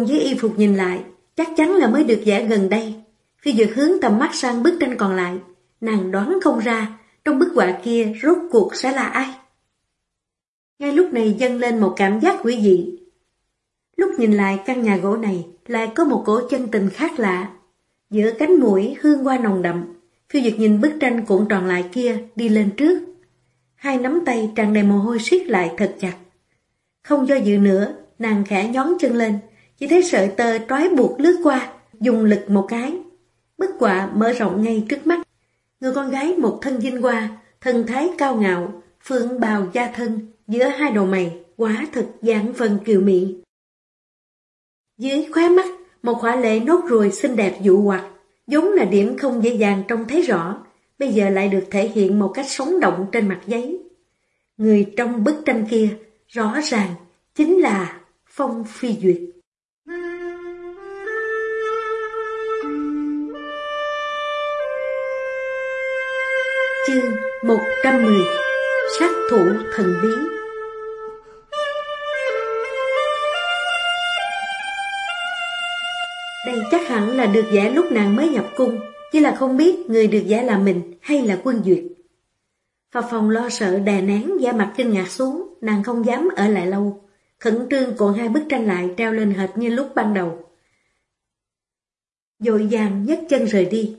cùng với y phục nhìn lại, chắc chắn là mới được vẽ gần đây. Phi Duyệt hướng tầm mắt sang bức tranh còn lại, nàng đoán không ra trong bức họa kia rốt cuộc sẽ là ai. Ngay lúc này dâng lên một cảm giác quỷ dị. Lúc nhìn lại căn nhà gỗ này lại có một cổ chân tình khác lạ. Giữa cánh mũi hương hoa nồng đậm, Phi Duyệt nhìn bức tranh cuộn tròn lại kia đi lên trước. Hai nắm tay tràn đầy mồ hôi siết lại thật chặt. Không do dự nữa, nàng khẽ nhón chân lên, chỉ thấy sợi tơ trói buộc lướt qua, dùng lực một cái. Bức quả mở rộng ngay trước mắt. Người con gái một thân dinh hoa, thân thái cao ngạo, phượng bào da thân, giữa hai đầu mày, quá thật dạng phần kiều mị. Dưới khóe mắt, một khỏa lệ nốt ruồi xinh đẹp dụ hoặc, giống là điểm không dễ dàng trông thấy rõ, bây giờ lại được thể hiện một cách sống động trên mặt giấy. Người trong bức tranh kia, rõ ràng, chính là Phong Phi Duyệt. Chương 110 Sát thủ thần bí Đây chắc hẳn là được giả lúc nàng mới nhập cung, chỉ là không biết người được giả là mình hay là quân duyệt. Phà phòng lo sợ đè nén da mặt kinh ngạc xuống, nàng không dám ở lại lâu. Khẩn trương cuộn hai bức tranh lại treo lên hệt như lúc ban đầu. Dội dàng nhấc chân rời đi.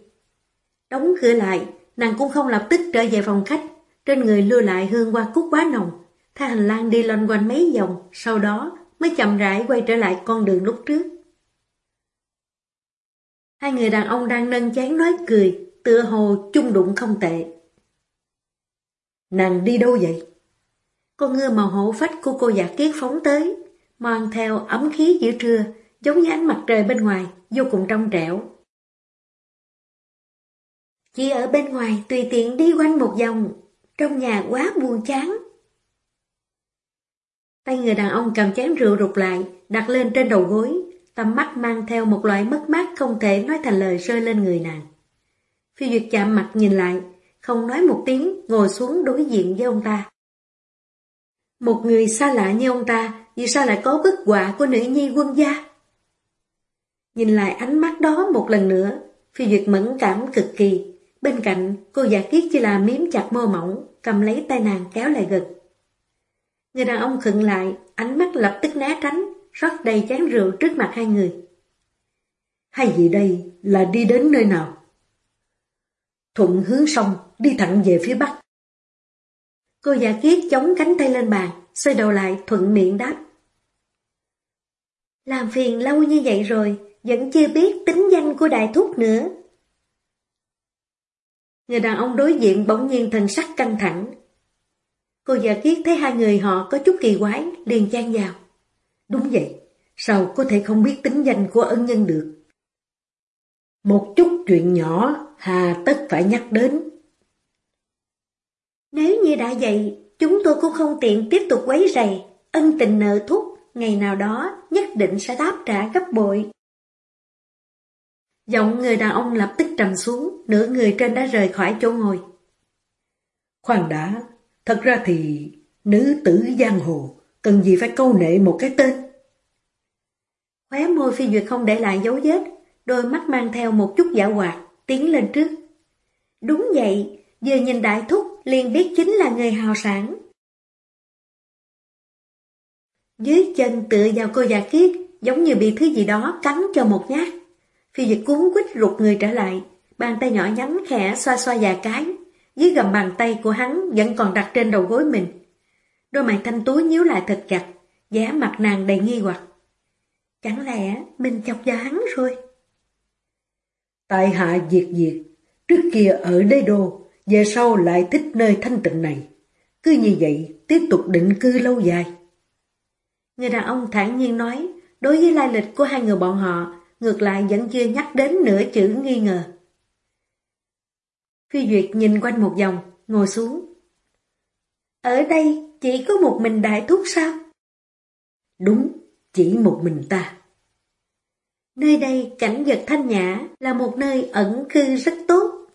Đóng cửa lại, nàng cũng không lập tức trở về phòng khách. Trên người lưu lại hương hoa cúc quá nồng. Tha hành lang đi loanh quanh mấy vòng, sau đó mới chậm rãi quay trở lại con đường lúc trước. Hai người đàn ông đang nâng chán nói cười, tựa hồ chung đụng không tệ. Nàng đi đâu vậy? Con ngựa màu hổ phách của cô giả kiết phóng tới, mang theo ấm khí giữa trưa, giống như ánh mặt trời bên ngoài, vô cùng trong trẻo. Chỉ ở bên ngoài tùy tiện đi quanh một vòng, trong nhà quá buồn chán. Tay người đàn ông cầm chén rượu rụt lại, đặt lên trên đầu gối, tầm mắt mang theo một loại mất mát không thể nói thành lời rơi lên người nàng. Phi Duyệt chạm mặt nhìn lại, không nói một tiếng, ngồi xuống đối diện với ông ta. Một người xa lạ như ông ta, vì sao lại có bức họa của nữ nhi quân gia? Nhìn lại ánh mắt đó một lần nữa, Phi Duyệt mẫn cảm cực kỳ. Bên cạnh, cô giả kiết chỉ là miếm chặt môi mỏng, cầm lấy tay nàng kéo lại gật Người đàn ông khựng lại, ánh mắt lập tức né tránh, rót đầy chén rượu trước mặt hai người. Hay gì đây là đi đến nơi nào? Thuận hướng sông, đi thẳng về phía bắc. Cô giả kiết chống cánh tay lên bàn, xoay đầu lại thuận miệng đáp. Làm phiền lâu như vậy rồi, vẫn chưa biết tính danh của đại thúc nữa. Người đàn ông đối diện bỗng nhiên thần sắc căng thẳng. Cô giả kiết thấy hai người họ có chút kỳ quái, liền chan vào. Đúng vậy, sao có thể không biết tính danh của ân nhân được? Một chút chuyện nhỏ, hà tất phải nhắc đến. Nếu như đã vậy, chúng tôi cũng không tiện tiếp tục quấy rầy, ân tình nợ thúc, ngày nào đó nhất định sẽ đáp trả gấp bội. Giọng người đàn ông lập tức trầm xuống, nửa người trên đã rời khỏi chỗ ngồi. Khoan đã, thật ra thì nữ tử giang hồ, cần gì phải câu nệ một cái tên. Khóe môi phi duyệt không để lại dấu vết, đôi mắt mang theo một chút giả hoạt, tiến lên trước. Đúng vậy, vừa nhìn đại thúc liền biết chính là người hào sản. Dưới chân tựa vào cô già kiết, giống như bị thứ gì đó cắn cho một nhát. Phi Duyệt cuốn quýt rụt người trở lại, bàn tay nhỏ nhắn khẽ xoa xoa vài cái, dưới gầm bàn tay của hắn vẫn còn đặt trên đầu gối mình. Đôi mày thanh túi nhíu lại thật chặt, giá mặt nàng đầy nghi hoặc. Chẳng lẽ mình chọc vào hắn rồi? Tại hạ diệt diệt, trước kia ở đế đô, về sau lại thích nơi thanh tịnh này. Cứ như vậy, tiếp tục định cư lâu dài. Người đàn ông thản nhiên nói, đối với lai lịch của hai người bọn họ, ngược lại vẫn chưa nhắc đến nửa chữ nghi ngờ. Phi Duyệt nhìn quanh một vòng, ngồi xuống. Ở đây chỉ có một mình đại thúc sao? Đúng, chỉ một mình ta. Nơi đây cảnh vật thanh nhã là một nơi ẩn cư rất tốt.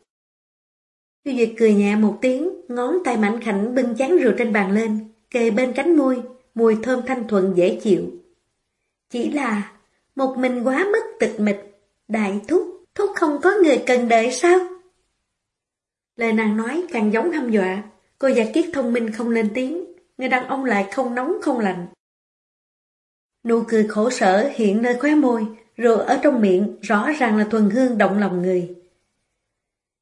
Phi Duyệt cười nhẹ một tiếng, ngón tay mạnh khảnh bưng chén rượu trên bàn lên, kề bên cánh môi, mùi thơm thanh thuận dễ chịu. Chỉ là một mình quá mất tịch mịch, đại thúc, thúc không có người cần đợi sao? Lời nàng nói càng giống hăm dọa, cô giả kiết thông minh không lên tiếng, người đàn ông lại không nóng không lạnh. Nụ cười khổ sở hiện nơi khóe môi, rồi ở trong miệng rõ ràng là thuần hương động lòng người.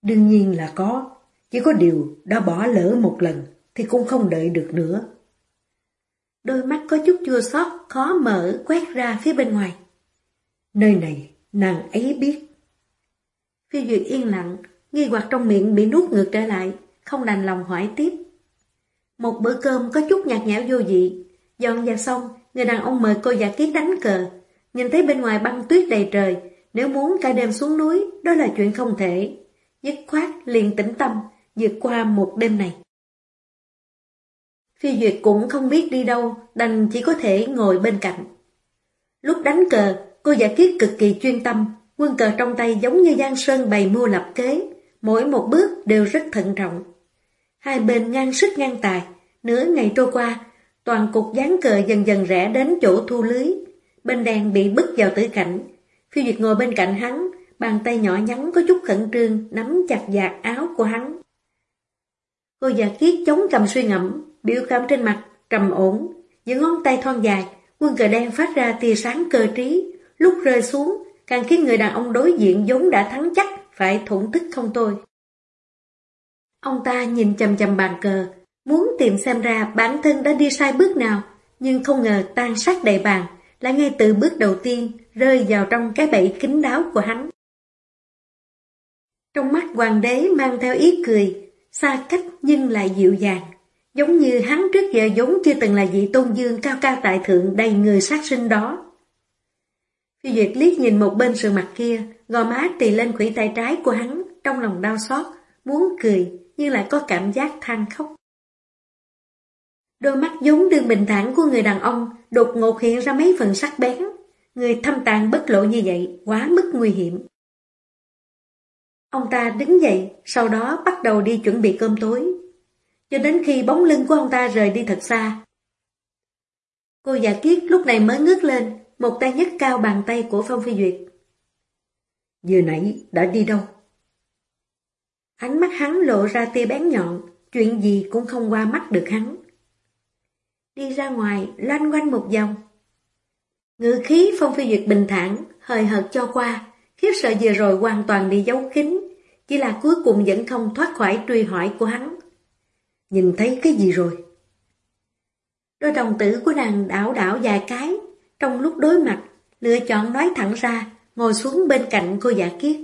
Đương nhiên là có, chỉ có điều đã bỏ lỡ một lần thì cũng không đợi được nữa. Đôi mắt có chút chua xót khó mở quét ra phía bên ngoài. Nơi này nàng ấy biết. Phi Duyệt yên lặng, nghi hoặc trong miệng bị nuốt ngược trở lại, không đành lòng hỏi tiếp. Một bữa cơm có chút nhạt nhẽo vô vị, dọn dẹp xong, người đàn ông mời cô giả kiết đánh cờ. Nhìn thấy bên ngoài băng tuyết đầy trời, nếu muốn cả đêm xuống núi, đó là chuyện không thể. Dứt khoát liền tĩnh tâm, vượt qua một đêm này. Phi Duyệt cũng không biết đi đâu, đành chỉ có thể ngồi bên cạnh. Lúc đánh cờ, cô giả kiết cực kỳ chuyên tâm, quân cờ trong tay giống như Giang Sơn bày mưu lập kế, mỗi một bước đều rất thận trọng. Hai bên ngang sức ngang tài, nửa ngày trôi qua, toàn cục gián cờ dần dần rẽ đến chỗ thu lưới. Bên đèn bị bức vào tử cảnh. Phi Duyệt ngồi bên cạnh hắn, bàn tay nhỏ nhắn có chút khẩn trương, nắm chặt giạt áo của hắn. Cô già kiết chống cầm suy ngẫm, biểu cảm trên mặt, trầm ổn, những ngón tay thon dài, quân cờ đen phát ra tia sáng cơ trí, lúc rơi xuống, càng khiến người đàn ông đối diện vốn đã thắng chắc, phải thổn thức không tôi Ông ta nhìn chầm chầm bàn cờ, muốn tìm xem ra bản thân đã đi sai bước nào, nhưng không ngờ tan sát đầy bàn, là ngay từ bước đầu tiên rơi vào trong cái bẫy kính đáo của hắn. Trong mắt hoàng đế mang theo ý cười, xa cách nhưng lại dịu dàng, giống như hắn trước giờ giống chưa từng là vị tôn dương cao cao tại thượng đầy người sát sinh đó. Phi Duyệt liếc nhìn một bên sườn mặt kia, gò má tì lên khủy tay trái của hắn, trong lòng đau xót, muốn cười, nhưng lại có cảm giác than khóc. Đôi mắt giống đường bình thản của người đàn ông đột ngột hiện ra mấy phần sắc bén. Người thâm tàn bất lộ như vậy quá mức nguy hiểm. Ông ta đứng dậy, sau đó bắt đầu đi chuẩn bị cơm tối. Cho đến khi bóng lưng của ông ta rời đi thật xa. Cô già kiết lúc này mới ngước lên, một tay nhấc cao bàn tay của Phong Phi Duyệt. Vừa nãy đã đi đâu? Ánh mắt hắn lộ ra tia bén nhọn, chuyện gì cũng không qua mắt được hắn. Đi ra ngoài, loanh quanh một vòng. Ngự khí Phong Phi Duyệt bình thản, hời hợt cho qua, khiếp sợ vừa rồi hoàn toàn bị giấu kín, chỉ là cuối cùng vẫn không thoát khỏi truy hỏi của hắn. Nhìn thấy cái gì rồi? Đôi đồng tử của nàng đảo đảo vài cái, trong lúc đối mặt, lựa chọn nói thẳng ra, ngồi xuống bên cạnh cô giả kiết.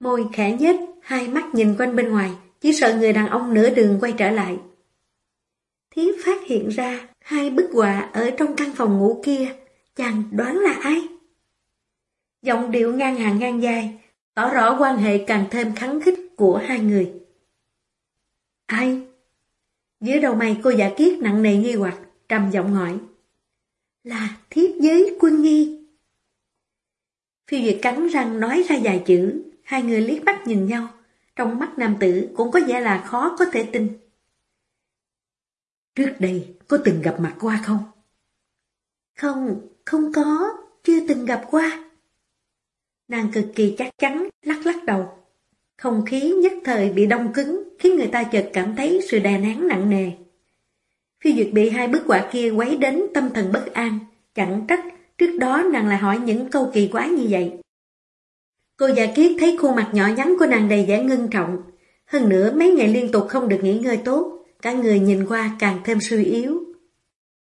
Môi khẽ nhếch, hai mắt nhìn quanh bên ngoài, chỉ sợ người đàn ông nửa đường quay trở lại. Thiếp phát hiện ra hai bức họa ở trong căn phòng ngủ kia, chàng đoán là ai? Giọng điệu ngang hàng ngang dài, tỏ rõ quan hệ càng thêm khắng khích của hai người. Ai? Dưới đầu mày cô giả kiết nặng nề nghi hoặc, trầm giọng hỏi. Là thiếp giới quân nghi. Phiêu Duyệt cắn răng nói ra vài chữ, hai người liếc mắt nhìn nhau, trong mắt nam tử cũng có vẻ là khó có thể tin. Trước đây có từng gặp mặt qua không? Không, không có, chưa từng gặp qua. Nàng cực kỳ chắc chắn, lắc lắc đầu. Không khí nhất thời bị đông cứng, khiến người ta chợt cảm thấy sự đè nén nặng nề. Phi Duyệt bị hai bức họa kia quấy đến tâm thần bất an, chẳng trách trước đó nàng lại hỏi những câu kỳ quái như vậy. Cô già kiết thấy khuôn mặt nhỏ nhắn của nàng đầy vẻ ngưng trọng, hơn nữa mấy ngày liên tục không được nghỉ ngơi tốt, cả người nhìn qua càng thêm suy yếu.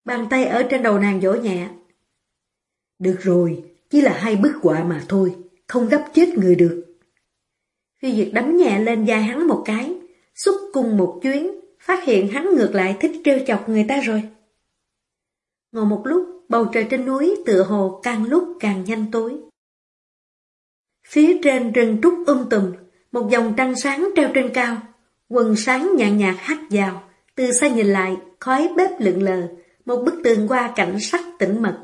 Bàn tay ở trên đầu nàng vỗ nhẹ. Được rồi, chỉ là hai bức họa mà thôi, không gấp chết người được. Phi Duyệt đấm nhẹ lên vai hắn một cái, xúc cung một chuyến, phát hiện hắn ngược lại thích trêu chọc người ta rồi. Ngồi một lúc, bầu trời trên núi tựa hồ càng lúc càng nhanh tối. Phía trên rừng trúc um tùm, một dòng trăng sáng treo trên cao, quần sáng nhàn nhạt hắt vào, từ xa nhìn lại, khói bếp lượn lờ, một bức tường qua cảnh sắc tĩnh mật.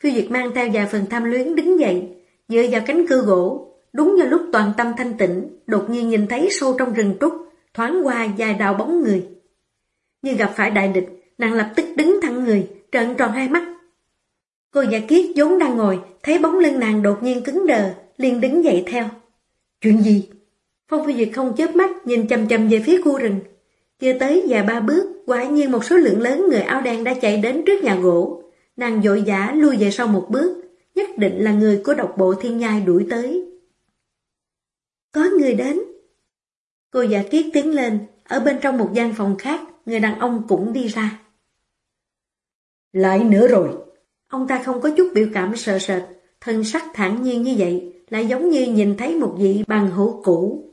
Phiêu Duyệt mang theo vài phần tham luyến đứng dậy, dựa vào cánh cưa gỗ, đúng vào lúc toàn tâm thanh tĩnh, đột nhiên nhìn thấy sâu trong rừng trúc, thoáng qua dài đào bóng người. Như gặp phải đại địch, nàng lập tức đứng thẳng người, trợn tròn hai mắt. Cô giả kiết vốn đang ngồi, thấy bóng lưng nàng đột nhiên cứng đờ, liền đứng dậy theo. Chuyện gì? Phong Phi Duyệt không chớp mắt nhìn chầm chầm về phía khu rừng. Chưa tới vài ba bước, quả nhiên một số lượng lớn người áo đen đã chạy đến trước nhà gỗ. Nàng dội dã lui về sau một bước, nhất định là người của độc bộ thiên nhai đuổi tới. Có người đến. Cô giả kiết tiến lên, ở bên trong một gian phòng khác, người đàn ông cũng đi ra. Lại nữa rồi. Ông ta không có chút biểu cảm sợ sệt, thân sắc thản nhiên như vậy, lại giống như nhìn thấy một vị bằng hữu cũ.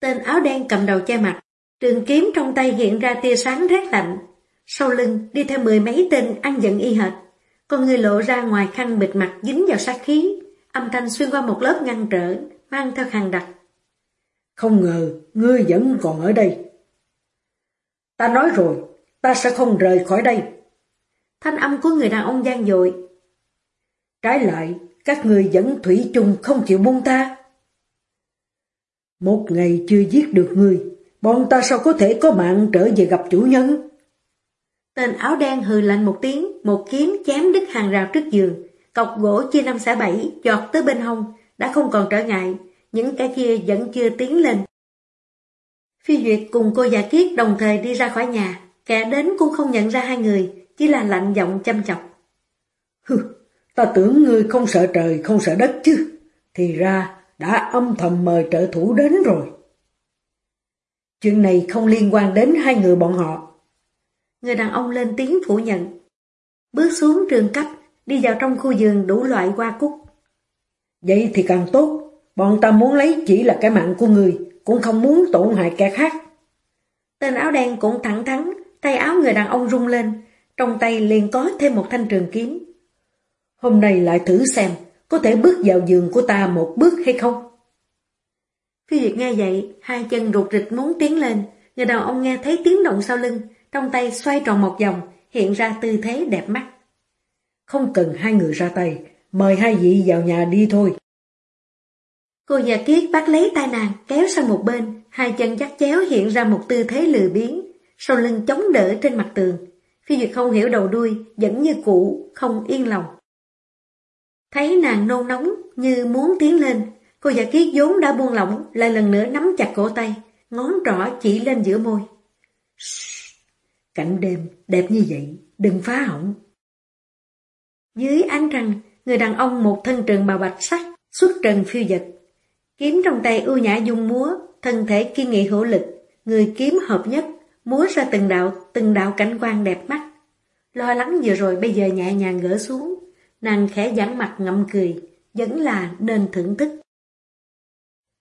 Tên áo đen cầm đầu che mặt, trường kiếm trong tay hiện ra tia sáng rét lạnh. Sau lưng đi theo mười mấy tên ăn giận y hệt. Con người lộ ra ngoài khăn bịt mặt dính vào sát khí, âm thanh xuyên qua một lớp ngăn trở, mang theo khăn đặc. Không ngờ, ngươi vẫn còn ở đây. Ta nói rồi, ta sẽ không rời khỏi đây. Thanh âm của người đàn ông gian dội. Trái lại, các người vẫn thủy chung không chịu buông ta. Một ngày chưa giết được người, bọn ta sao có thể có mạng trở về gặp chủ nhân? Tên áo đen hừ lạnh một tiếng, một kiếm chém đứt hàng rào trước giường, cọc gỗ chia năm xả bảy, giọt tới bên hông, đã không còn trở ngại, những cái kia vẫn chưa tiến lên. Phi Duyệt cùng cô già kiết đồng thời đi ra khỏi nhà, kẻ đến cũng không nhận ra hai người, chỉ là lạnh giọng chăm chọc. Hừ, ta tưởng ngươi không sợ trời, không sợ đất chứ, thì ra đã âm thầm mời trợ thủ đến rồi. Chuyện này không liên quan đến hai người bọn họ. Người đàn ông lên tiếng phủ nhận. Bước xuống trường cấp, đi vào trong khu vườn đủ loại hoa cúc. Vậy thì càng tốt, bọn ta muốn lấy chỉ là cái mạng của người, cũng không muốn tổn hại kẻ khác. Tên áo đen cũng thẳng thắn, tay áo người đàn ông rung lên, trong tay liền có thêm một thanh trường kiếm. Hôm nay lại thử xem, có thể bước vào giường của ta một bước hay không? Phi Duyệt nghe vậy, hai chân rụt rịch muốn tiến lên, người đàn ông nghe thấy tiếng động sau lưng, trong tay xoay tròn một vòng, hiện ra tư thế đẹp mắt. Không cần hai người ra tay, mời hai vị vào nhà đi thôi. Cô già kiết bắt lấy tay nàng, kéo sang một bên, hai chân chắc chéo hiện ra một tư thế lười biến, sau lưng chống đỡ trên mặt tường. Phi Duyệt không hiểu đầu đuôi, vẫn như cũ, không yên lòng. Thấy nàng nôn nóng như muốn tiến lên, cô giả kiết vốn đã buông lỏng, lại lần nữa nắm chặt cổ tay, ngón trỏ chỉ lên giữa môi. Cảnh đêm đẹp như vậy, đừng phá hỏng. Dưới ánh trăng, người đàn ông một thân trường bào bạch sắc, xuất trần phiêu dật. Kiếm trong tay ưu nhã dung múa, thân thể kiên nghị hữu lực, người kiếm hợp nhất, múa ra từng đạo, từng đạo cảnh quan đẹp mắt. Lo lắng vừa rồi bây giờ nhẹ nhàng gỡ xuống, nàng khẽ giãn mặt ngậm cười, vẫn là nên thưởng thức.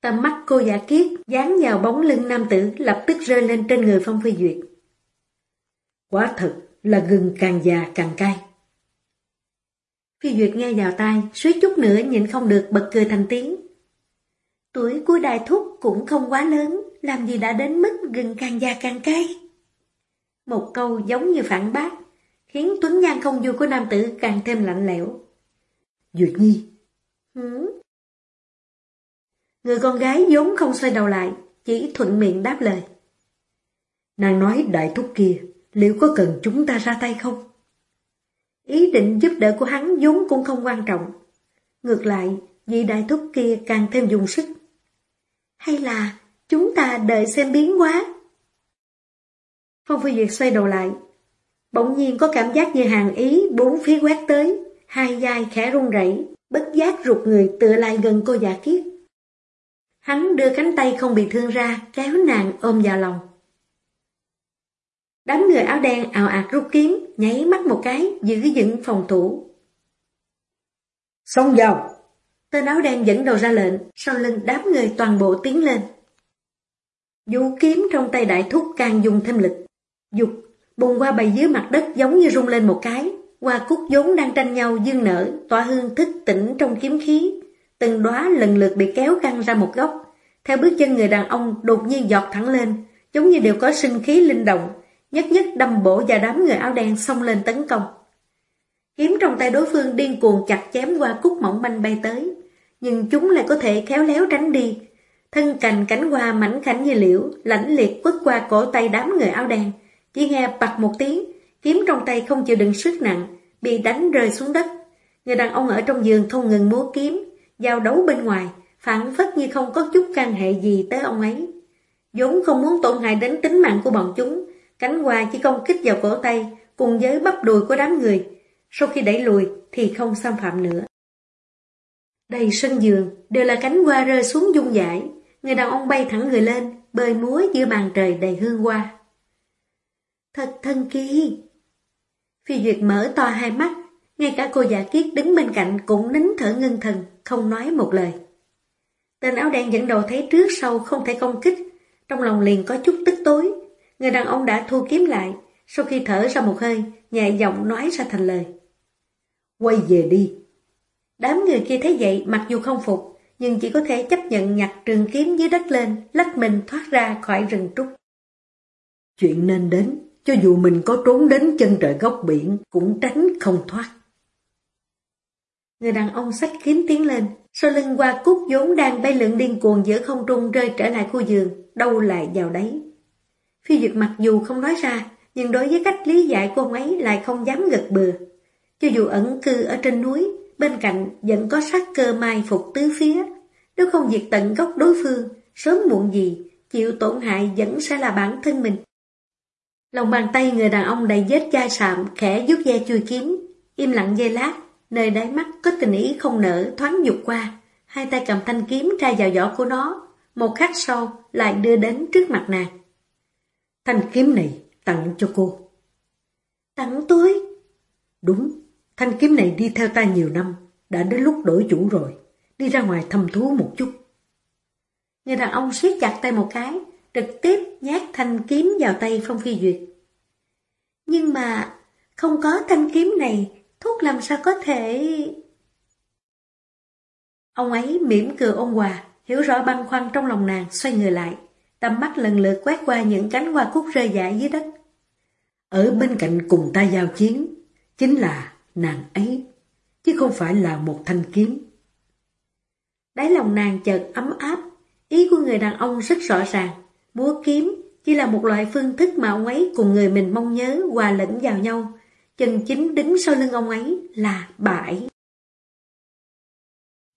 Tầm mắt cô giả kiết dán vào bóng lưng nam tử lập tức rơi lên trên người Phong Phi Duyệt. Quá thật là gừng càng già càng cay. Phi Duyệt nghe vào tai, suýt chút nữa nhịn không được bật cười thành tiếng. Tuổi của đại thúc cũng không quá lớn, làm gì đã đến mức gừng càng già càng cay. Một câu giống như phản bác, khiến tuấn nhan không vui của nam tử càng thêm lạnh lẽo. Duyệt Nhi. Hứ? Người con gái vốn không xoay đầu lại, chỉ thuận miệng đáp lời. Nàng nói đại thúc kia, liệu có cần chúng ta ra tay không? Ý định giúp đỡ của hắn vốn cũng không quan trọng. Ngược lại, vị đại thúc kia càng thêm dùng sức. Hay là chúng ta đợi xem biến hóa? Phong Phi Duyệt xoay đầu lại. Bỗng nhiên có cảm giác như hàng ý bốn phía quét tới, hai vai khẽ run rẩy, bất giác rụt người tựa lại gần cô giả kiết. Hắn đưa cánh tay không bị thương ra, kéo nàng ôm vào lòng. Đám người áo đen ảo ạt rút kiếm, nháy mắt một cái, giữ vững phòng thủ. Xông vào! Tên áo đen dẫn đầu ra lệnh, sau lưng đám người toàn bộ tiến lên. Vũ kiếm trong tay đại thúc càng dùng thêm lực. Dục, bùng qua bầy dưới mặt đất giống như rung lên một cái. Hoa cúc vốn đang tranh nhau dương nở, tỏa hương thức tỉnh trong kiếm khí. từng đóa lần lượt bị kéo căng ra một góc. Theo bước chân người đàn ông đột nhiên giọt thẳng lên, giống như đều có sinh khí linh động, nhất nhất đâm bổ và đám người áo đen xông lên tấn công. Kiếm trong tay đối phương điên cuồng chặt chém qua cúc mỏng manh bay tới, nhưng chúng lại có thể khéo léo tránh đi. Thân cành cánh hoa mảnh khảnh như liễu, lãnh liệt quất qua cổ tay đám người áo đen. Chỉ nghe bật một tiếng, kiếm trong tay không chịu đựng sức nặng, bị đánh rơi xuống đất. Người đàn ông ở trong giường không ngừng múa kiếm, giao đấu bên ngoài, phản phất như không có chút can hệ gì tới ông ấy. vốn không muốn tổn hại đến tính mạng của bọn chúng, cánh hoa chỉ công kích vào cổ tay, cùng với bắp đùi của đám người. Sau khi đẩy lùi thì không xâm phạm nữa. Đầy sân giường đều là cánh hoa rơi xuống dung dãi, người đàn ông bay thẳng người lên, bơi múa giữa màn trời đầy hương hoa. Thật thân kỳ! Phi Duyệt mở to hai mắt, ngay cả cô giả kiết đứng bên cạnh cũng nín thở ngưng thần, không nói một lời. Tên áo đen dẫn đầu thấy trước sau không thể công kích, trong lòng liền có chút tức tối. Người đàn ông đã thu kiếm lại, sau khi thở ra một hơi, nhẹ giọng nói ra thành lời. Quay về đi. Đám người kia thấy vậy mặc dù không phục, nhưng chỉ có thể chấp nhận nhặt trường kiếm dưới đất lên, lách mình thoát ra khỏi rừng trúc. Chuyện nên đến, cho dù mình có trốn đến chân trời góc biển, cũng tránh không thoát. Người đàn ông sách kiếm tiến lên, sau lưng qua cúc vốn đang bay lượn điên cuồng giữa không trung rơi trở lại khu giường, đâu lại vào đấy. Phi Duyệt mặc dù không nói ra, nhưng đối với cách lý giải của ông ấy lại không dám gật bừa. Cho dù ẩn cư ở trên núi, bên cạnh vẫn có sát cơ mai phục tứ phía. Nếu không diệt tận gốc đối phương, sớm muộn gì, chịu tổn hại vẫn sẽ là bản thân mình. Lòng bàn tay người đàn ông đầy vết chai sạm, khẽ rút ve chui kiếm, im lặng dây lát, nơi đáy mắt có tình ý không nở thoáng dục qua, hai tay cầm thanh kiếm tra vào vỏ của nó, một khắc sau lại đưa đến trước mặt nàng. Thanh kiếm này tặng cho cô. Tặng tôi? Đúng, thanh kiếm này đi theo ta nhiều năm, đã đến lúc đổi chủ rồi, đi ra ngoài thăm thú một chút. Người đàn ông siết chặt tay một cái, trực tiếp nhát thanh kiếm vào tay Phong Phi Duyệt. Nhưng mà không có thanh kiếm này thuốc làm sao có thể... Ông ấy mỉm cười ôn hòa, hiểu rõ băn khoăn trong lòng nàng, xoay người lại. Tầm mắt lần lượt quét qua những cánh hoa cúc rơi dại dưới đất. Ở bên cạnh cùng ta giao chiến, chính là nàng ấy, chứ không phải là một thanh kiếm. Đáy lòng nàng chợt ấm áp, ý của người đàn ông rất rõ ràng. Múa kiếm chỉ là một loại phương thức mà ông ấy cùng người mình mong nhớ hòa lẫn vào nhau, chân chính đứng sau lưng ông ấy là bà ấy.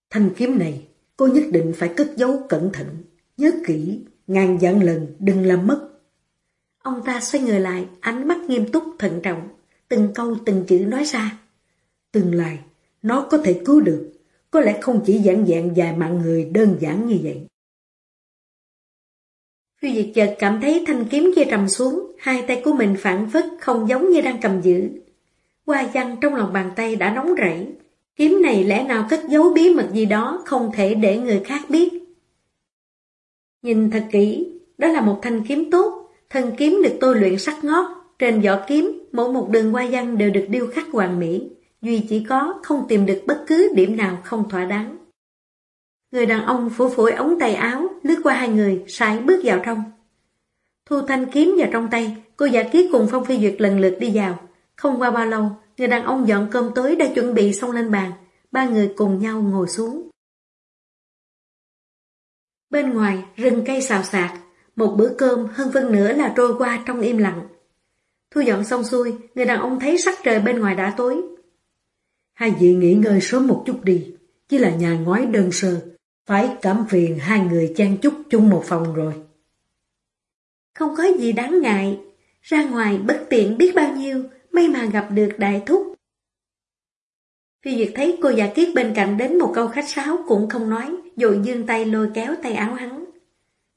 Thanh kiếm này, cô nhất định phải cất giấu cẩn thận, nhớ kỹ, ngàn vạn lần đừng làm mất. Ông ta xoay người lại, ánh mắt nghiêm túc thận trọng, từng câu từng chữ nói ra. Tương lai, nó có thể cứu được, có lẽ không chỉ giản dạng vài mạng người đơn giản như vậy. Phi Diệt chợt cảm thấy thanh kiếm kia trầm xuống, hai tay của mình phản phất không giống như đang cầm giữ, Hoa văn trong lòng bàn tay đã nóng rẫy, Kiếm này lẽ nào cất giấu bí mật gì đó không thể để người khác biết. Nhìn thật kỹ, đó là một thanh kiếm tốt, thân kiếm được tôi luyện sắc ngót. Trên vỏ kiếm, mỗi một đường hoa văn đều được điêu khắc hoàn mỹ, duy chỉ có không tìm được bất cứ điểm nào không thỏa đáng. Người đàn ông phủ phổi ống tay áo, lướt qua hai người, sải bước vào trong. Thu thanh kiếm vào trong tay, cô giả ký cùng Phong Phi Duyệt lần lượt đi vào, không qua bao lâu, người đàn ông dọn cơm tối đã chuẩn bị xong lên bàn, ba người cùng nhau ngồi xuống. Bên ngoài, rừng cây xào xạc, một bữa cơm hơn phân nửa là trôi qua trong im lặng. Thu dọn xong xuôi, người đàn ông thấy sắc trời bên ngoài đã tối. Hai vị nghỉ ngơi sớm một chút đi, chỉ là nhà ngói đơn sơ, phải cảm phiền hai người chen chúc chung một phòng rồi. Không có gì đáng ngại, ra ngoài bất tiện biết bao nhiêu, may mà gặp được đại thúc. Phi Duyệt thấy cô già kiết bên cạnh đến một câu khách sáo cũng không nói, rồi dương tay lôi kéo tay áo hắn.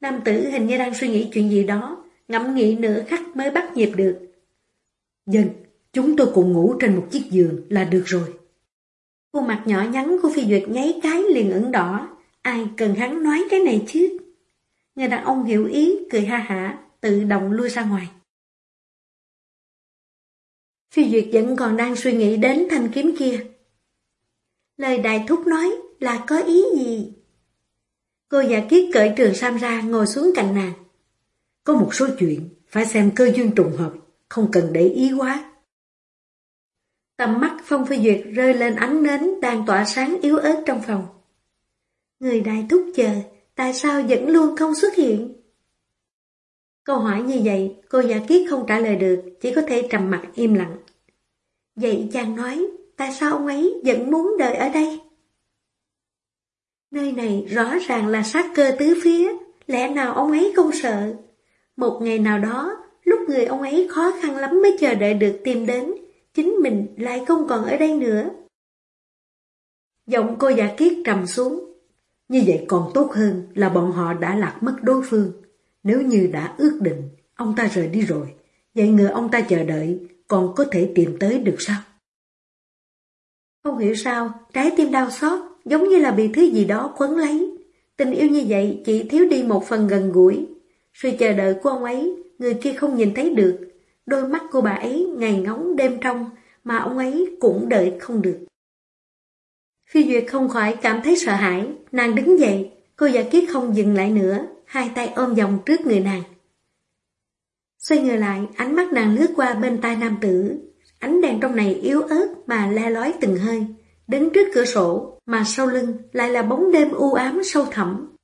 Nam tử hình như đang suy nghĩ chuyện gì đó, ngẫm nghĩ nửa khắc mới bắt nhịp được. Dân, chúng tôi cùng ngủ trên một chiếc giường là được rồi. Khuôn mặt nhỏ nhắn của Phi Duyệt nháy cái liền ửng đỏ, ai cần hắn nói cái này chứ? Người đàn ông hiểu ý, cười ha hả, tự động lui ra ngoài. Phi Duyệt vẫn còn đang suy nghĩ đến thanh kiếm kia. Lời đại thúc nói, là có ý gì? Cô giả kiết cởi trường sam ra ngồi xuống cạnh nàng. Có một số chuyện phải xem cơ duyên trùng hợp, không cần để ý quá. Tầm mắt Phong Phi Duyệt rơi lên ánh nến đang tỏa sáng yếu ớt trong phòng. Người đại thúc chờ, tại sao vẫn luôn không xuất hiện? Câu hỏi như vậy, cô giả kiết không trả lời được, chỉ có thể trầm mặt im lặng. Vậy chàng nói, tại sao ông ấy vẫn muốn đợi ở đây? Nơi này rõ ràng là sát cơ tứ phía, lẽ nào ông ấy không sợ? Một ngày nào đó, lúc người ông ấy khó khăn lắm mới chờ đợi được tìm đến, chính mình lại không còn ở đây nữa. Giọng cô giả kiết trầm xuống. Như vậy còn tốt hơn là bọn họ đã lạc mất đối phương. Nếu như đã ước định, ông ta rời đi rồi, vậy người ông ta chờ đợi còn có thể tìm tới được sao? Không hiểu sao, trái tim đau xót, giống như là bị thứ gì đó quấn lấy. Tình yêu như vậy chỉ thiếu đi một phần gần gũi. Sự chờ đợi của ông ấy, người kia không nhìn thấy được. Đôi mắt của bà ấy ngày ngóng đêm trong, mà ông ấy cũng đợi không được. Phi Duyệt không khỏi cảm thấy sợ hãi, nàng đứng dậy, cô giả kiết không dừng lại nữa, hai tay ôm vòng trước người nàng. Xoay người lại, ánh mắt nàng lướt qua bên tai nam tử. Ánh đèn trong này yếu ớt mà le lói từng hơi. Đứng trước cửa sổ, mà sau lưng lại là bóng đêm u ám sâu thẳm.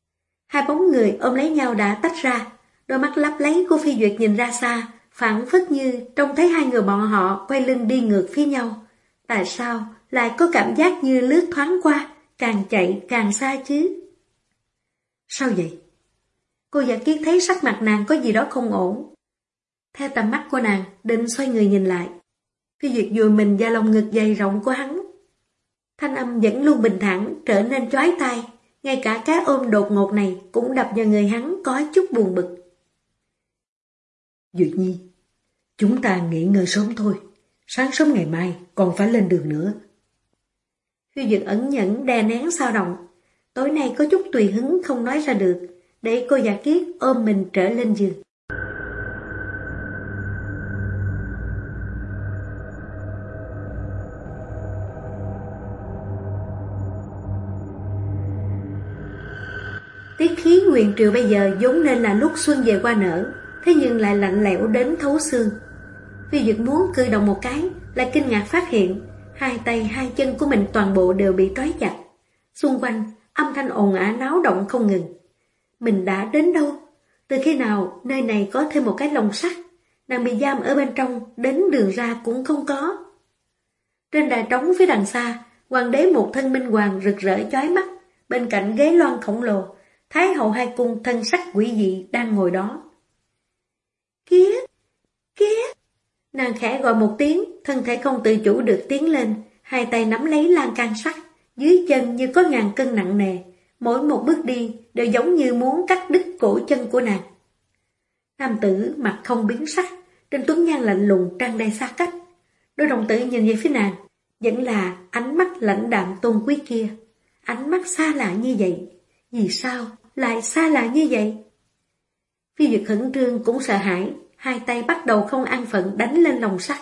Hai bóng người ôm lấy nhau đã tách ra. Đôi mắt lấp lấy của Phi Duyệt nhìn ra xa, phản phất như trông thấy hai người bọn họ quay lưng đi ngược phía nhau. Tại sao lại có cảm giác như lướt thoáng qua, càng chạy càng xa chứ? Sao vậy? Cô giả kiết thấy sắc mặt nàng có gì đó không ổn. Theo tầm mắt của nàng, định xoay người nhìn lại. Phi Duyệt dùi mình ra lòng ngực dày rộng của hắn. Thanh âm vẫn luôn bình thản, trở nên chói tai. Ngay cả cái ôm đột ngột này cũng đập vào người hắn có chút buồn bực. Duyệt Nhi, chúng ta nghỉ ngơi sớm thôi. Sáng sớm ngày mai còn phải lên đường nữa. khi Duyệt ẩn nhẫn đè nén sao động. Tối nay có chút tùy hứng không nói ra được, để cô giả kiết ôm mình trở lên giường. Tiết khí nguyện triều bây giờ vốn nên là lúc xuân về qua nở, thế nhưng lại lạnh lẽo đến thấu xương. Phi Duyệt muốn cử động một cái, lại kinh ngạc phát hiện, hai tay hai chân của mình toàn bộ đều bị trói chặt. Xung quanh, âm thanh ồn ả náo động không ngừng. Mình đã đến đâu? Từ khi nào nơi này có thêm một cái lồng sắt? Nàng bị giam ở bên trong, đến đường ra cũng không có. Trên đài trống phía đằng xa, hoàng đế một thân minh hoàng rực rỡ chói mắt, bên cạnh ghế loan khổng lồ, Thái hậu hai cung thân sắc quỷ dị đang ngồi đó. Kia, kia. Nàng khẽ gọi một tiếng, thân thể không tự chủ được tiến lên, hai tay nắm lấy lan can sắt, dưới chân như có ngàn cân nặng nề, mỗi một bước đi đều giống như muốn cắt đứt cổ chân của nàng. Nam tử mặt không biến sắc, trên tuấn nhan lạnh lùng trang đầy xa cách. Đôi đồng tử nhìn về phía nàng, vẫn là ánh mắt lãnh đạm tôn quý kia. Ánh mắt xa lạ như vậy, vì sao lại xa lạ như vậy? Phi Duyệt khẩn trương cũng sợ hãi, hai tay bắt đầu không an phận đánh lên lòng sắt.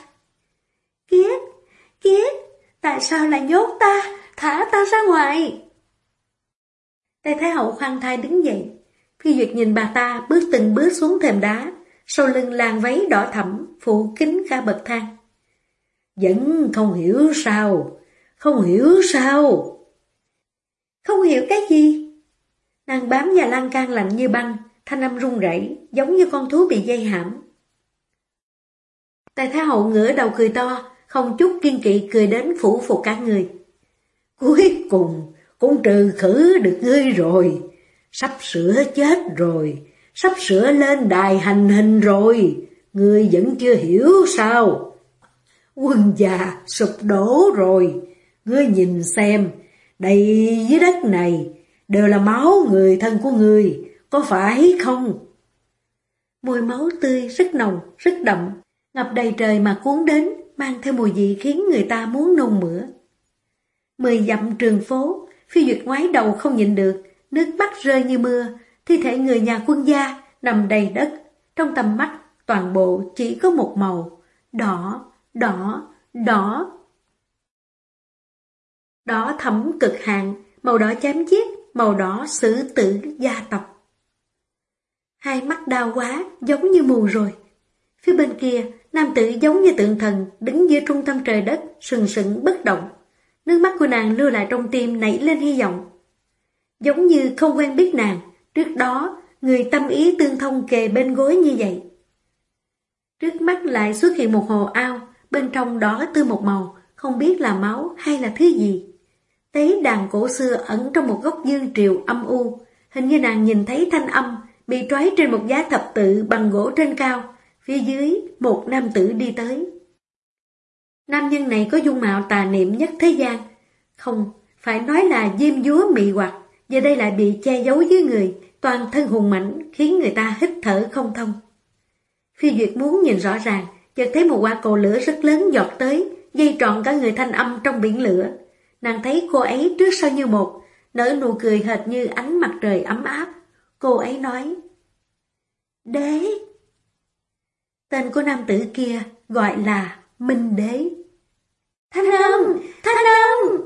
Kiết, Kiết, tại sao lại nhốt ta, thả ta ra ngoài? Tây Thái Hậu khoan thai đứng dậy, Phi Duyệt nhìn bà ta bước từng bước xuống thềm đá, sau lưng làng váy đỏ thẫm phủ kính cả bậc thang. Vẫn không hiểu sao, không hiểu sao. Không hiểu cái gì? Nàng bám và lan can lạnh như băng, thanh âm run rẩy, giống như con thú bị dây hãm. Tài Thái Hậu ngửa đầu cười to, không chút kiên kỵ cười đến phủ phục cả người. Cuối cùng, cũng trừ khử được ngươi rồi, sắp sửa chết rồi, sắp sửa lên đài hành hình rồi, ngươi vẫn chưa hiểu sao? Quân già sụp đổ rồi, ngươi nhìn xem, đây dưới đất này đều là máu người thân của người, có phải không? Mùi máu tươi rất nồng, rất đậm, ngập đầy trời mà cuốn đến, mang theo mùi vị khiến người ta muốn nôn mửa. Mười dặm trường phố, phi duyệt ngoái đầu không nhịn được, nước mắt rơi như mưa, thi thể người nhà quân gia nằm đầy đất, trong tầm mắt toàn bộ chỉ có một màu, đỏ, đỏ, đỏ. Đỏ thấm cực hạn, màu đỏ chém giết, màu đỏ xử tử gia tộc. Hai mắt đau quá, giống như mù rồi. Phía bên kia, nam tử giống như tượng thần, đứng giữa trung tâm trời đất, sừng sững bất động. Nước mắt của nàng lưu lại trong tim nảy lên hy vọng. Giống như không quen biết nàng, trước đó người tâm ý tương thông kề bên gối như vậy. Trước mắt lại xuất hiện một hồ ao, bên trong đó tư một màu, không biết là máu hay là thứ gì. Tế đàn cổ xưa ẩn trong một góc dương triều âm u, hình như nàng nhìn thấy thanh âm, bị trói trên một giá thập tự bằng gỗ trên cao, phía dưới một nam tử đi tới. Nam nhân này có dung mạo tà niệm nhất thế gian, không, phải nói là diêm dúa mị hoặc, giờ đây lại bị che giấu dưới người, toàn thân hùng mạnh khiến người ta hít thở không thông. Phi Duyệt muốn nhìn rõ ràng, chợt thấy một quả cầu lửa rất lớn giọt tới, dây trọn cả người thanh âm trong biển lửa. Nàng thấy cô ấy trước sau như một, nở nụ cười hệt như ánh mặt trời ấm áp. Cô ấy nói, Đế! Tên của nam tử kia gọi là Minh Đế. Thanh âm! Thanh âm!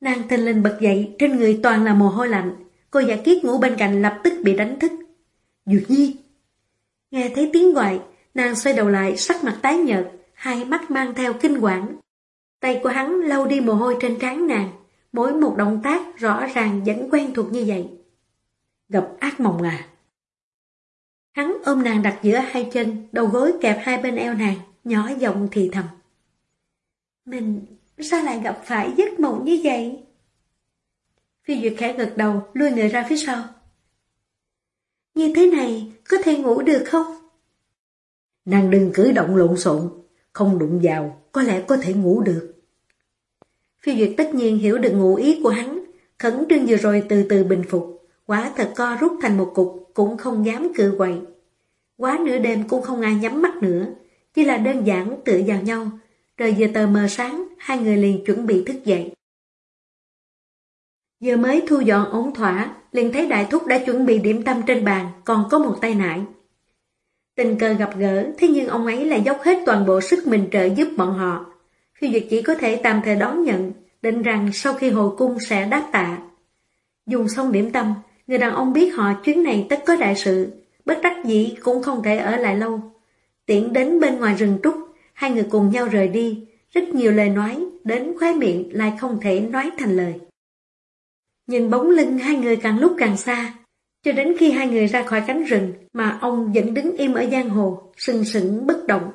Nàng thình linh bật dậy, trên người toàn là mồ hôi lạnh. Cô giả kiết ngủ bên cạnh lập tức bị đánh thức. Duyệt Nhi! Nghe thấy tiếng gọi, nàng xoay đầu lại, sắc mặt tái nhợt, hai mắt mang theo kinh quản. Tay của hắn lau đi mồ hôi trên trán nàng, mỗi một động tác rõ ràng vẫn quen thuộc như vậy. Gặp ác mộng à? Hắn ôm nàng đặt giữa hai chân, đầu gối kẹp hai bên eo nàng, nhỏ giọng thì thầm. Mình sao lại gặp phải giấc mộng như vậy? Phi Duyệt khẽ gật đầu, lui người ra phía sau. Như thế này, có thể ngủ được không? Nàng đừng cử động lộn xộn, không đụng vào, có lẽ có thể ngủ được. Phi Duyệt tất nhiên hiểu được ngụ ý của hắn, khẩn trương vừa rồi từ từ bình phục, quả thật co rút thành một cục, cũng không dám cự quậy. Quá nửa đêm cũng không ai nhắm mắt nữa, chỉ là đơn giản tựa vào nhau. Trời giờ tờ mờ sáng, hai người liền chuẩn bị thức dậy. Giờ mới thu dọn ổn thỏa, liền thấy đại thúc đã chuẩn bị điểm tâm trên bàn, còn có một tay nải. Tình cờ gặp gỡ, thế nhưng ông ấy lại dốc hết toàn bộ sức mình trợ giúp bọn họ. Phi Duyệt chỉ có thể tạm thời đón nhận, định rằng sau khi hồi cung sẽ đáp tạ. Dùng xong điểm tâm, người đàn ông biết họ chuyến này tất có đại sự, bất đắc dĩ cũng không thể ở lại lâu. Tiện đến bên ngoài rừng trúc, hai người cùng nhau rời đi, rất nhiều lời nói, đến khóe miệng lại không thể nói thành lời. Nhìn bóng lưng hai người càng lúc càng xa, cho đến khi hai người ra khỏi cánh rừng mà ông vẫn đứng im ở giang hồ, sừng sững bất động.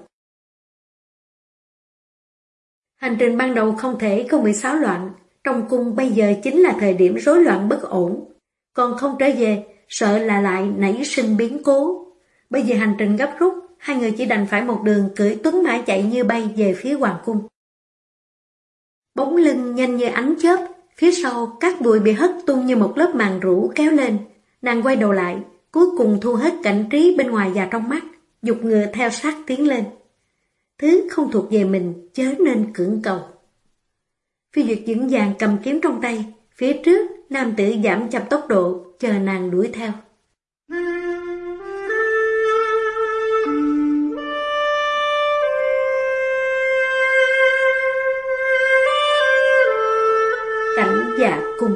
Hành trình ban đầu không thể không bị xáo loạn, trong cung bây giờ chính là thời điểm rối loạn bất ổn. Còn không trở về, sợ là lại nảy sinh biến cố. Bây giờ hành trình gấp rút, hai người chỉ đành phải một đường cưỡi tuấn mã chạy như bay về phía hoàng cung. Bóng lưng nhanh như ánh chớp, phía sau các bụi bị hất tung như một lớp màn rũ kéo lên. Nàng quay đầu lại, cuối cùng thu hết cảnh trí bên ngoài và trong mắt, dục ngựa theo sát tiến lên. Thứ không thuộc về mình chớ nên cưỡng cầu. Phi Duyệt dững vàng cầm kiếm trong tay, phía trước nam tử giảm chậm tốc độ, chờ nàng đuổi theo. Cảnh dạ cung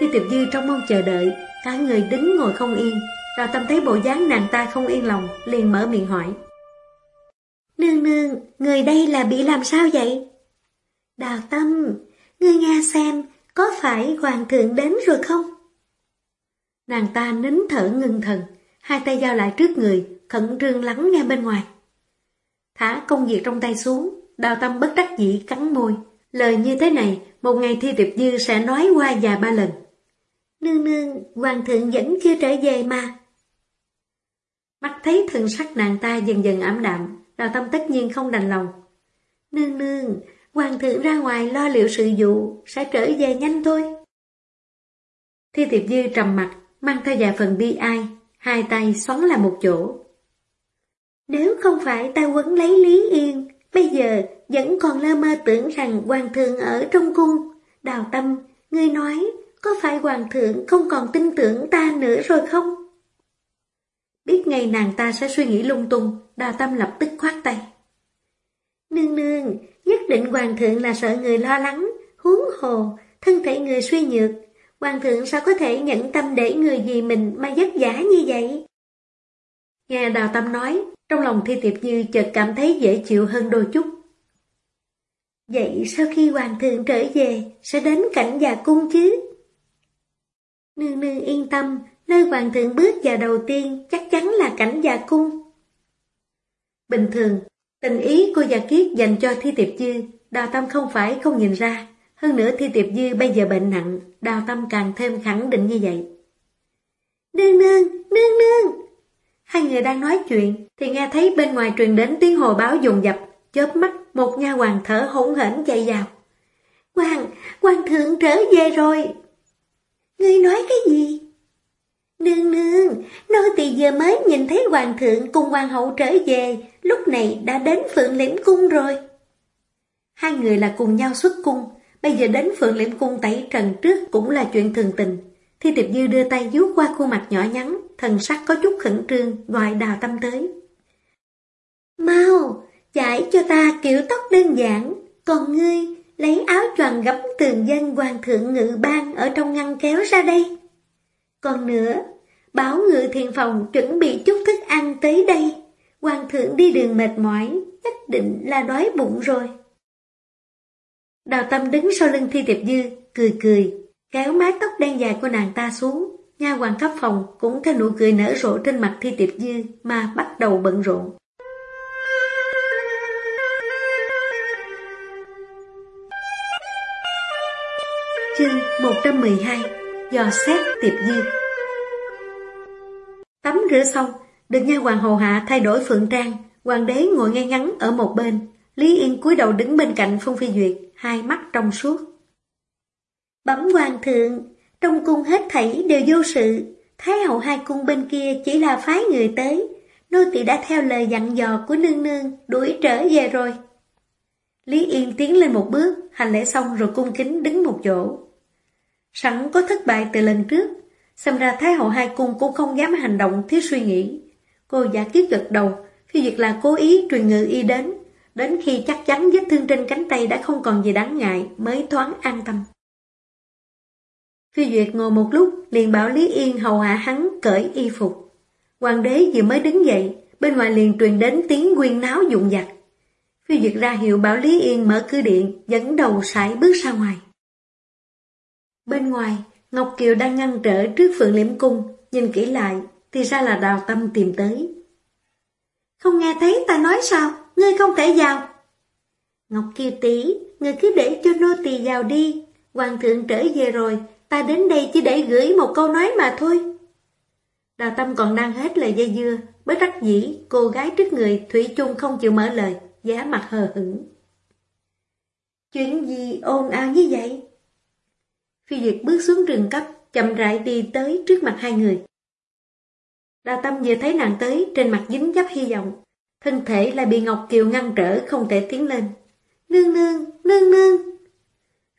Khi Tiệp Dư trong mong chờ đợi, cả người đứng ngồi không yên, Đào Tâm thấy bộ dáng nàng ta không yên lòng, liền mở miệng hỏi. Nương nương, người đây là bị làm sao vậy? Đào Tâm, ngươi nghe xem, có phải hoàng thượng đến rồi không? Nàng ta nín thở ngưng thần, hai tay giao lại trước người, khẩn trương lắng nghe bên ngoài. Thả công việc trong tay xuống, đào tâm bất đắc dĩ cắn môi. Lời như thế này, một ngày thi tiệp dư sẽ nói qua vài ba lần. Nương nương, hoàng thượng vẫn chưa trở về mà. Mắt thấy thần sắc nàng ta dần dần ảm đạm, đào tâm tất nhiên không đành lòng. Nương nương, Hoàng thượng ra ngoài lo liệu sự vụ, sẽ trở về nhanh thôi. Thi tiệp dư trầm mặt, mang theo vài phần bi ai, hai tay xoắn làm một chỗ. Nếu không phải ta quấn lấy Lý Yên, bây giờ vẫn còn lơ mơ tưởng rằng hoàng thượng ở trong cung. Đào tâm, ngươi nói, có phải hoàng thượng không còn tin tưởng ta nữa rồi không? Biết ngày nàng ta sẽ suy nghĩ lung tung, đào tâm lập tức khoát tay. Nương nương, Nhất định hoàng thượng là sợ người lo lắng, huống hồ, thân thể người suy nhược. Hoàng thượng sao có thể nhẫn tâm để người gì mình mà giấc giả như vậy? Nghe Đào Tâm nói, trong lòng Thi Tiệp Như chợt cảm thấy dễ chịu hơn đôi chút. Vậy sau khi hoàng thượng trở về, sẽ đến cảnh già cung chứ? Nương nương yên tâm, nơi hoàng thượng bước vào đầu tiên chắc chắn là cảnh già cung. Bình thường, tình ý cô già kiết dành cho Thi Tiệp Dư, Đào Tâm không phải không nhìn ra. Hơn nữa Thi Tiệp Dư bây giờ bệnh nặng, Đào Tâm càng thêm khẳng định như vậy. Nương nương, nương nương! Hai người đang nói chuyện, thì nghe thấy bên ngoài truyền đến tiếng hồ báo dồn dập, chớp mắt một nha hoàng thở hỗn hển chạy vào. Hoàng, hoàng thượng trở về rồi. Ngươi nói cái gì? Nương nương, nô tỳ vừa mới nhìn thấy hoàng thượng cùng hoàng hậu trở về, lúc này đã đến phượng liễm cung rồi. Hai người là cùng nhau xuất cung, bây giờ đến phượng liễm cung tẩy trần trước cũng là chuyện thường tình. Thi tiệp dư đưa tay vuốt qua khuôn mặt nhỏ nhắn, thần sắc có chút khẩn trương, gọi đào tâm tới. Mau, chải cho ta kiểu tóc đơn giản, còn ngươi lấy áo choàng gấm tường dân hoàng thượng ngự ban ở trong ngăn kéo ra đây. Còn nữa, báo ngự thiền phòng chuẩn bị chút thức ăn tới đây. Hoàng thượng đi đường mệt mỏi, nhất định là đói bụng rồi. Đào tâm đứng sau lưng thi tiệp dư, cười cười, kéo mái tóc đen dài của nàng ta xuống. Nha hoàng cấp phòng cũng theo nụ cười nở rộ trên mặt thi tiệp dư mà bắt đầu bận rộn. Chương 112 Dò xét tiệp nhiên. Tắm rửa xong, được nha hoàng hầu hạ thay đổi phượng trang, hoàng đế ngồi ngay ngắn ở một bên, Lý Yên cúi đầu đứng bên cạnh Phong Phi Duyệt, hai mắt trong suốt. Bẩm hoàng thượng, trong cung hết thảy đều vô sự, Thái hậu hai cung bên kia chỉ là phái người tới, nô tỳ đã theo lời dặn dò của nương nương, đuổi trở về rồi. Lý Yên tiến lên một bước, hành lễ xong rồi cung kính đứng một chỗ. Sẵn có thất bại từ lần trước, xem ra Thái hậu hai cung cũng không dám hành động thiếu suy nghĩ. Cô giả kiết gật đầu, phi việc là cố ý truyền ngự y đến, đến khi chắc chắn vết thương trên cánh tay đã không còn gì đáng ngại mới thoáng an tâm. Phi Duyệt ngồi một lúc liền bảo Lý Yên hầu hạ hắn cởi y phục. Hoàng đế vừa mới đứng dậy, bên ngoài liền truyền đến tiếng quyên náo dụng dặt. Phi Duyệt ra hiệu bảo Lý Yên mở cửa điện, dẫn đầu sải bước ra ngoài. Bên ngoài, Ngọc Kiều đang ngăn trở trước phượng liễm cung, nhìn kỹ lại, thì ra là đào tâm tìm tới. Không nghe thấy ta nói sao, ngươi không thể vào. Ngọc Kiều tỷ, ngươi cứ để cho nô tỳ vào đi, hoàng thượng trở về rồi, ta đến đây chỉ để gửi một câu nói mà thôi. Đào tâm còn đang hết lời dây dưa, bất đắc dĩ, cô gái trước người Thủy chung không chịu mở lời, giá mặt hờ hững. Chuyện gì ồn ào như vậy? Phi Duyệt bước xuống rừng cấp, chậm rãi đi tới trước mặt hai người. đào tâm vừa thấy nàng tới, trên mặt dính dấp hy vọng. Thân thể lại bị Ngọc Kiều ngăn trở, không thể tiến lên. Nương nương, nương nương.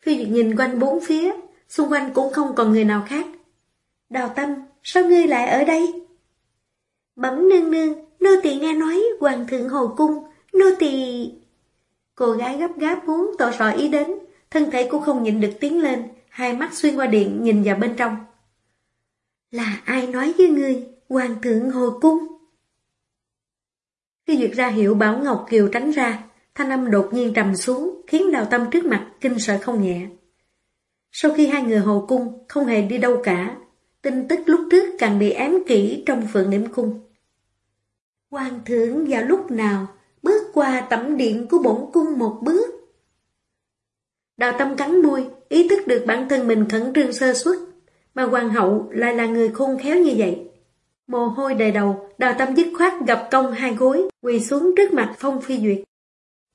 Phi Duyệt nhìn quanh bốn phía, xung quanh cũng không còn người nào khác. Đào tâm, sao ngươi lại ở đây? Bẩm nương nương, nô tỳ nghe nói hoàng thượng hồ cung, nô tỳ... Cô gái gấp gáp muốn tỏ rõ ý đến, thân thể cũng không nhịn được tiến lên, hai mắt xuyên qua điện nhìn vào bên trong. Là ai nói với ngươi, hoàng thượng hồi cung? Khi duyệt ra hiệu bảo Ngọc Kiều tránh ra, thanh âm đột nhiên trầm xuống, khiến đào tâm trước mặt kinh sợ không nhẹ. Sau khi hai người hồi cung, không hề đi đâu cả, tin tức lúc trước càng bị ém kỹ trong phượng niệm cung. Hoàng thượng vào lúc nào bước qua tẩm điện của bổn cung một bước, Đào tâm cắn môi, ý thức được bản thân mình khẩn trương sơ suất, mà hoàng hậu lại là người khôn khéo như vậy. Mồ hôi đầy đầu, đào tâm dứt khoát gặp công hai gối, quỳ xuống trước mặt Phong Phi Duyệt.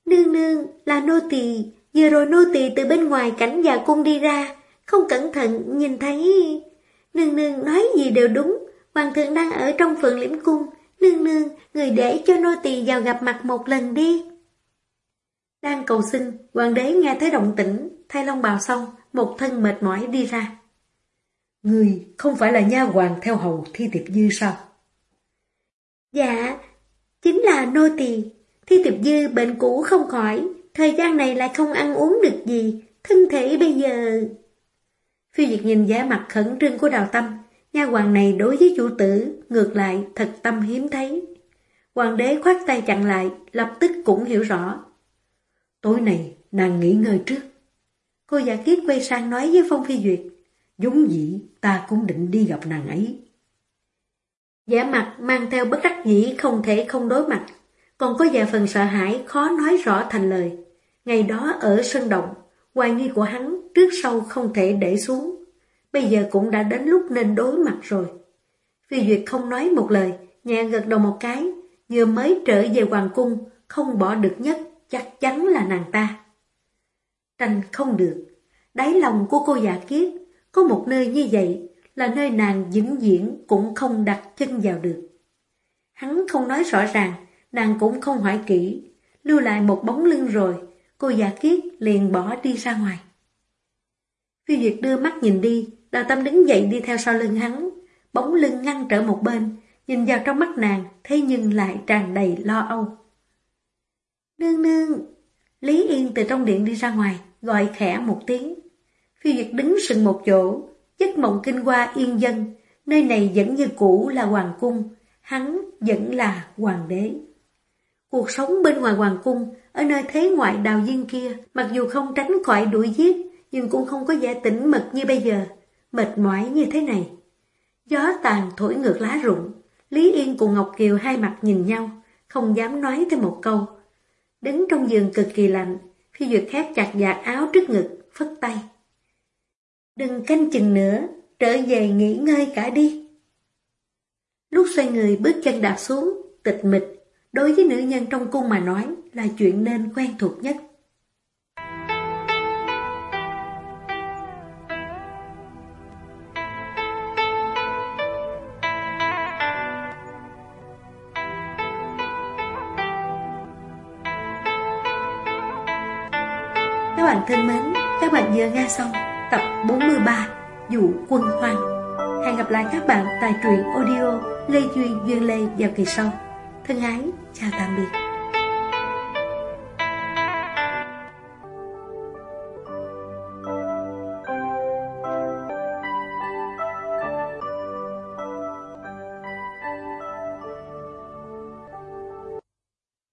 Nương nương, là nô tỳ, vừa rồi nô tỳ từ bên ngoài cảnh già cung đi ra, không cẩn thận nhìn thấy... Nương nương nói gì đều đúng, hoàng thượng đang ở trong phượng liễm cung, nương nương, người để cho nô tỳ vào gặp mặt một lần đi. Đang cầu xin, hoàng đế nghe thấy động tĩnh, thay long bào xong, một thân mệt mỏi đi ra. Người không phải là nha hoàng theo hầu thi tiệp dư sao? Dạ, chính là nô tỳ. Thi tiệp dư bệnh cũ không khỏi, thời gian này lại không ăn uống được gì, thân thể bây giờ... Phi Duyệt nhìn vẻ mặt khẩn trương của đào tâm, nha hoàng này đối với chủ tử, ngược lại thật tâm hiếm thấy. Hoàng đế khoát tay chặn lại, lập tức cũng hiểu rõ. Tối nay nàng nghỉ ngơi trước. Cô giả kiết quay sang nói với Phong Phi Duyệt, dũng dĩ ta cũng định đi gặp nàng ấy. Giả mặt mang theo bất đắc dĩ không thể không đối mặt, còn có vài phần sợ hãi khó nói rõ thành lời. Ngày đó ở sân động, hoài nghi của hắn trước sau không thể để xuống. Bây giờ cũng đã đến lúc nên đối mặt rồi. Phi Duyệt không nói một lời, nhẹ gật đầu một cái, vừa mới trở về hoàng cung, không bỏ được nhất, chắc chắn là nàng ta. Tranh không được, đáy lòng của cô già kiết, có một nơi như vậy là nơi nàng vĩnh viễn cũng không đặt chân vào được. Hắn không nói rõ ràng, nàng cũng không hỏi kỹ, lưu lại một bóng lưng rồi, cô già kiết liền bỏ đi ra ngoài. Phi Duyệt đưa mắt nhìn đi, đào tâm đứng dậy đi theo sau lưng hắn, bóng lưng ngăn trở một bên, nhìn vào trong mắt nàng, thế nhưng lại tràn đầy lo âu. Nương nương! Lý Yên từ trong điện đi ra ngoài, gọi khẽ một tiếng. Phi Duyệt đứng sừng một chỗ, giấc mộng kinh qua yên dân, nơi này vẫn như cũ là hoàng cung, hắn vẫn là hoàng đế. Cuộc sống bên ngoài hoàng cung, ở nơi thế ngoại đào viên kia, mặc dù không tránh khỏi đuổi giết, nhưng cũng không có vẻ tĩnh mật như bây giờ, mệt mỏi như thế này. Gió tàn thổi ngược lá rụng, Lý Yên cùng Ngọc Kiều hai mặt nhìn nhau, không dám nói thêm một câu. Đứng trong giường cực kỳ lạnh, Phi Duyệt khép chặt giạt áo trước ngực, phất tay. Đừng canh chừng nữa, trở về nghỉ ngơi cả đi. Lúc xoay người bước chân đạp xuống, tịch mịch, đối với nữ nhân trong cung mà nói là chuyện nên quen thuộc nhất. Thân mến, các bạn vừa nghe xong tập 43 Dụ quân hoàng Hẹn gặp lại các bạn tại truyện audio Lê Duyên Duyên Lê vào kỳ sau. Thân ái, chào tạm biệt.